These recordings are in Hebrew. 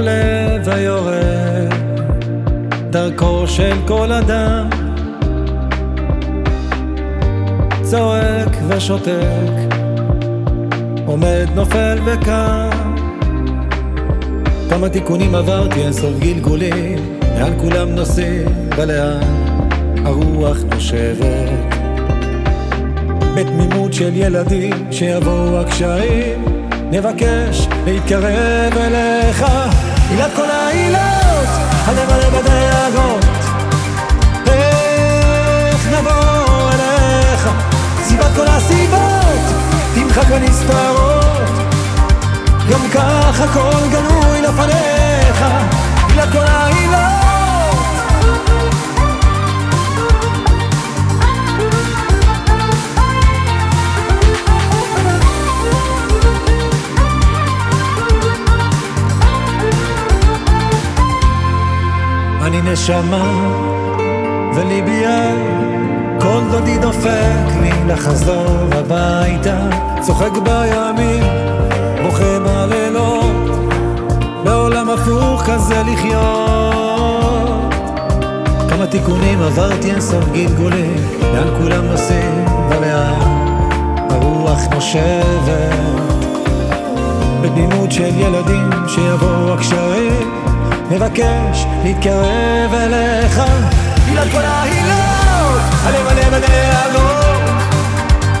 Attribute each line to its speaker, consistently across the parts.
Speaker 1: עולה ויורד, דרכו של כל אדם. צועק ושותק, עומד, נופל וקם. כמה תיקונים עברתי, אינסוף גלגולים, מעל כולם נוסעים, ולאן הרוח נושבת. בתמימות של ילדים, שיבואו הקשיים. נבקש להתקרב אליך. עילת כל העילות, הלב הלב הדאגות. איך נבוא אליך? סיבת כל הסיבות, תמחק הנסתרות. גם כך הכל גלוי לפניך, אני נשמה וליבי כל דודי דופק לי לחזור הביתה. צוחק בימים, בוכה בלילות בעולם הפוך כזה לחיות. כמה תיקונים עברתי אין סוף גלגולים לאן כולם נוסעים ולאן הרוח נושבת. בתמימות של ילדים שיבואו הקשרים מבקש להתקרב אליך. בגלל כל ההילות, הלב הלב הלב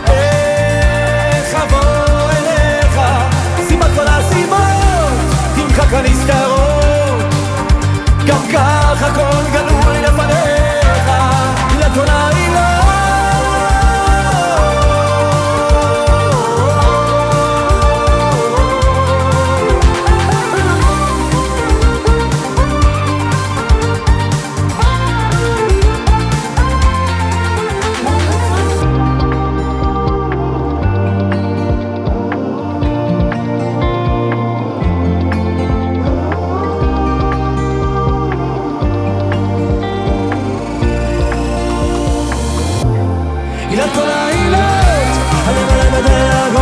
Speaker 1: איך אבוא אליך, סיבת כל הסיבות, תמחק הנסתרות, גם ככה כל... nada é agora.